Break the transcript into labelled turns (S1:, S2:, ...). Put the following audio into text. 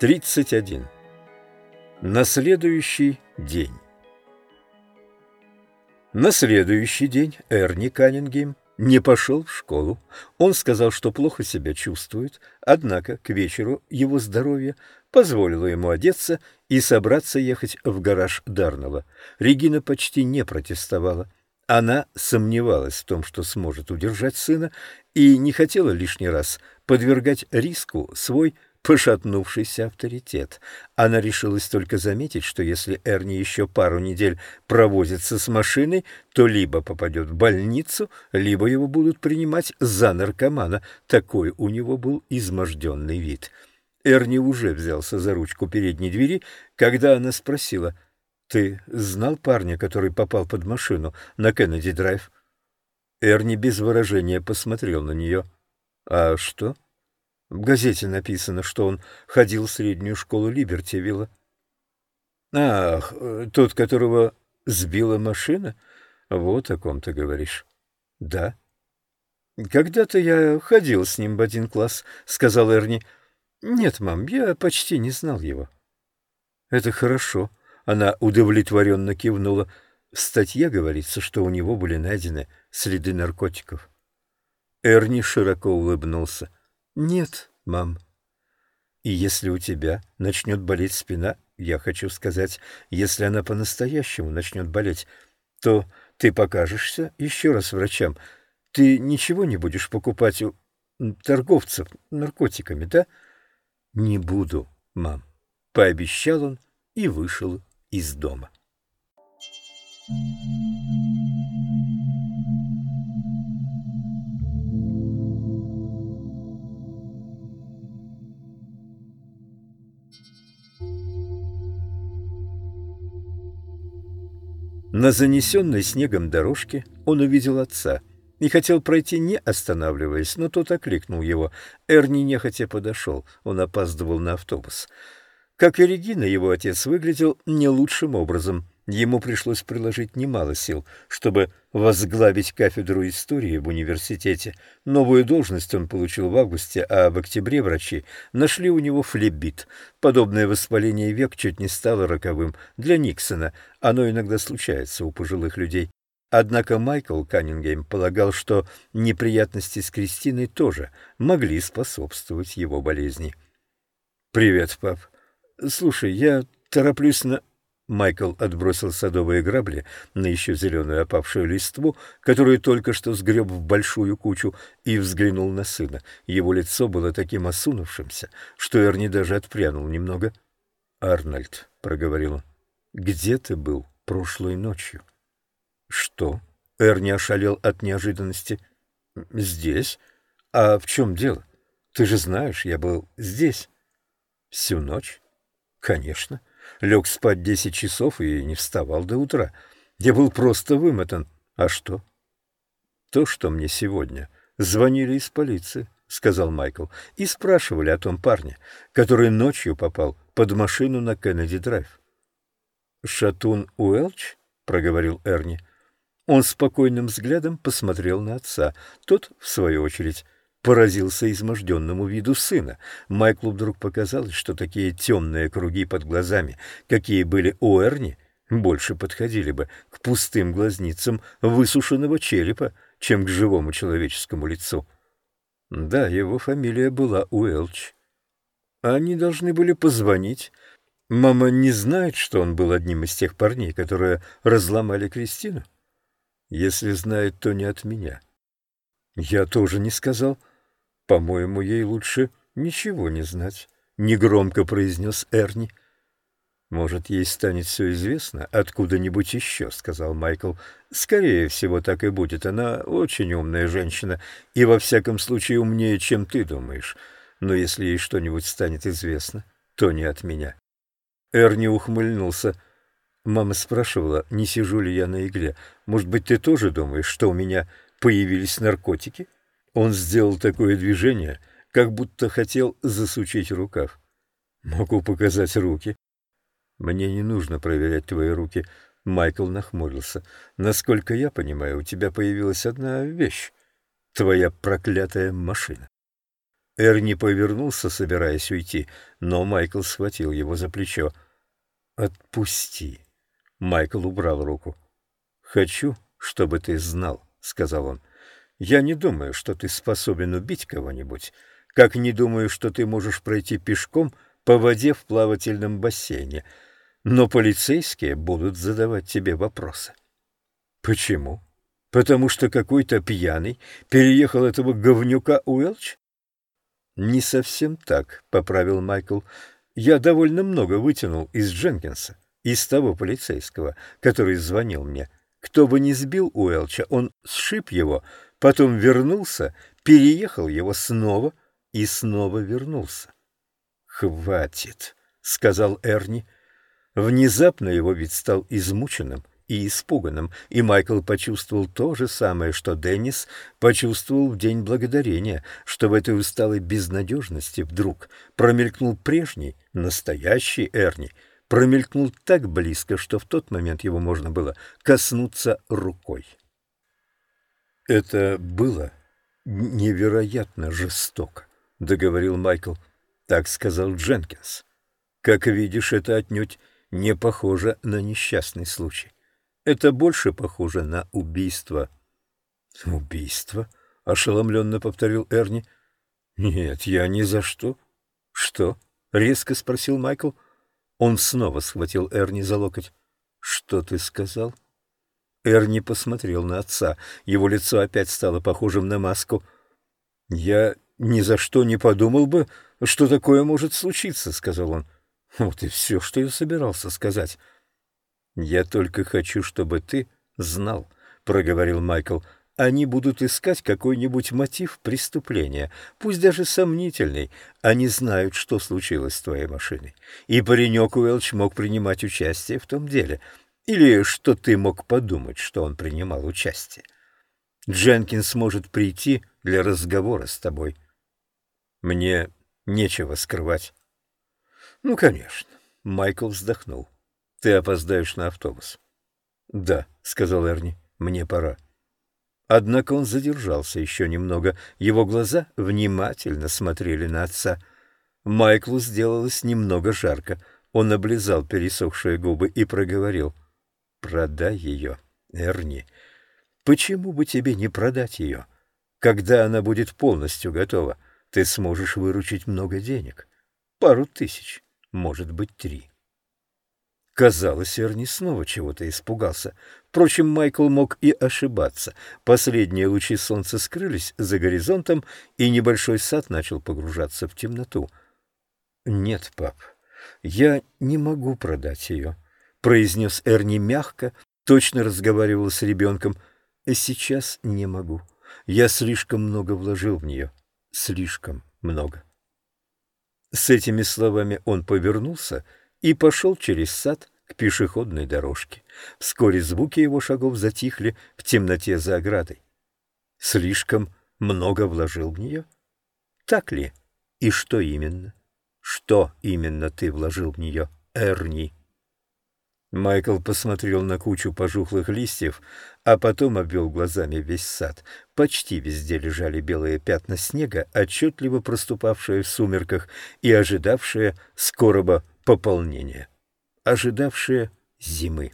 S1: 31. На следующий день. На следующий день Эрни Каннингем не пошел в школу. Он сказал, что плохо себя чувствует, однако к вечеру его здоровье позволило ему одеться и собраться ехать в гараж Дарнелла. Регина почти не протестовала. Она сомневалась в том, что сможет удержать сына, и не хотела лишний раз подвергать риску свой пошатнувшийся авторитет. Она решилась только заметить, что если Эрни еще пару недель провозится с машиной, то либо попадет в больницу, либо его будут принимать за наркомана. Такой у него был изможденный вид. Эрни уже взялся за ручку передней двери, когда она спросила, «Ты знал парня, который попал под машину на Кеннеди-драйв?» Эрни без выражения посмотрел на нее. «А что?» В газете написано, что он ходил в среднюю школу Либертивилла. Ах, тот, которого сбила машина? Вот о ком ты говоришь. Да. Когда-то я ходил с ним в один класс, сказал Эрни. Нет, мам, я почти не знал его. Это хорошо. Она удовлетворенно кивнула. В статье говорится, что у него были найдены следы наркотиков. Эрни широко улыбнулся. Нет, мам. И если у тебя начнет болеть спина, я хочу сказать, если она по-настоящему начнет болеть, то ты покажешься еще раз врачам. Ты ничего не будешь покупать у торговцев наркотиками, да? Не буду, мам, пообещал он и вышел из дома. Thank you. На занесенной снегом дорожке он увидел отца и хотел пройти, не останавливаясь, но тот окликнул его. Эрни нехотя подошел, он опаздывал на автобус. Как и Регина, его отец выглядел не лучшим образом — Ему пришлось приложить немало сил, чтобы возглавить кафедру истории в университете. Новую должность он получил в августе, а в октябре врачи нашли у него флебит. Подобное воспаление век чуть не стало роковым для Никсона. Оно иногда случается у пожилых людей. Однако Майкл Каннингем полагал, что неприятности с Кристиной тоже могли способствовать его болезни. «Привет, пап. Слушай, я тороплюсь на...» Майкл отбросил садовые грабли на еще зеленую опавшую листву, которую только что сгреб в большую кучу, и взглянул на сына. Его лицо было таким осунувшимся, что Эрни даже отпрянул немного. — Арнольд, — проговорил он, — где ты был прошлой ночью? — Что? — Эрни ошалел от неожиданности. — Здесь? А в чем дело? Ты же знаешь, я был здесь. — Всю ночь? — Конечно. — лег спать десять часов и не вставал до утра. Я был просто вымотан. А что? То, что мне сегодня звонили из полиции, — сказал Майкл, — и спрашивали о том парне, который ночью попал под машину на Кеннеди-драйв. «Шатун Уэлч?» — проговорил Эрни. Он спокойным взглядом посмотрел на отца. Тот, в свою очередь, поразился изможденному виду сына. Майклу вдруг показалось, что такие темные круги под глазами, какие были у Эрни, больше подходили бы к пустым глазницам высушенного черепа, чем к живому человеческому лицу. Да, его фамилия была Уэлч. Они должны были позвонить. Мама не знает, что он был одним из тех парней, которые разломали Кристину? Если знает, то не от меня. Я тоже не сказал. По-моему, ей лучше ничего не знать, — негромко произнес Эрни. «Может, ей станет все известно откуда-нибудь еще», — сказал Майкл. «Скорее всего, так и будет. Она очень умная женщина и, во всяком случае, умнее, чем ты думаешь. Но если ей что-нибудь станет известно, то не от меня». Эрни ухмыльнулся. Мама спрашивала, не сижу ли я на игле. «Может быть, ты тоже думаешь, что у меня появились наркотики?» Он сделал такое движение, как будто хотел засучить рукав. «Могу показать руки». «Мне не нужно проверять твои руки». Майкл нахмурился. «Насколько я понимаю, у тебя появилась одна вещь — твоя проклятая машина». Эрни повернулся, собираясь уйти, но Майкл схватил его за плечо. «Отпусти!» Майкл убрал руку. «Хочу, чтобы ты знал», — сказал он. «Я не думаю, что ты способен убить кого-нибудь, как не думаю, что ты можешь пройти пешком по воде в плавательном бассейне, но полицейские будут задавать тебе вопросы». «Почему? Потому что какой-то пьяный переехал этого говнюка Уэлч?» «Не совсем так», — поправил Майкл. «Я довольно много вытянул из Дженкинса, из того полицейского, который звонил мне. Кто бы ни сбил Уэлча, он сшиб его, потом вернулся, переехал его снова и снова вернулся». «Хватит», — сказал Эрни. Внезапно его вид стал измученным и испуганным, и Майкл почувствовал то же самое, что Деннис почувствовал в День Благодарения, что в этой усталой безнадежности вдруг промелькнул прежний, настоящий Эрни, промелькнул так близко, что в тот момент его можно было коснуться рукой. «Это было невероятно жестоко», — договорил Майкл. Так сказал Дженкинс. «Как видишь, это отнюдь не похоже на несчастный случай. Это больше похоже на убийство. Убийство? ошеломленно повторил Эрни. Нет, я ни за что. Что? резко спросил Майкл. Он снова схватил Эрни за локоть. Что ты сказал? Эрни посмотрел на отца. Его лицо опять стало похожим на маску. Я ни за что не подумал бы, что такое может случиться, сказал он. Вот и все, что я собирался сказать. «Я только хочу, чтобы ты знал», — проговорил Майкл. «Они будут искать какой-нибудь мотив преступления, пусть даже сомнительный. Они знают, что случилось с твоей машиной. И паренек Уэлч мог принимать участие в том деле. Или что ты мог подумать, что он принимал участие. Дженкинс может прийти для разговора с тобой. Мне нечего скрывать». «Ну, конечно», — Майкл вздохнул. Ты опоздаешь на автобус. — Да, — сказал Эрни, — мне пора. Однако он задержался еще немного. Его глаза внимательно смотрели на отца. Майклу сделалось немного жарко. Он облизал пересохшие губы и проговорил. — Продай ее, Эрни. Почему бы тебе не продать ее? Когда она будет полностью готова, ты сможешь выручить много денег. Пару тысяч, может быть, три. Казалось, Эрни снова чего-то испугался. Впрочем, Майкл мог и ошибаться. Последние лучи солнца скрылись за горизонтом, и небольшой сад начал погружаться в темноту. «Нет, пап, я не могу продать ее», — произнес Эрни мягко, точно разговаривал с ребенком. «Сейчас не могу. Я слишком много вложил в нее. Слишком много». С этими словами он повернулся и пошел через сад к пешеходной дорожке. Вскоре звуки его шагов затихли в темноте за оградой. Слишком много вложил в нее? Так ли? И что именно? Что именно ты вложил в нее, Эрни? Майкл посмотрел на кучу пожухлых листьев, а потом обвел глазами весь сад. Почти везде лежали белые пятна снега, отчетливо проступавшие в сумерках и ожидавшие скорого пополнения, ожидавшие зимы.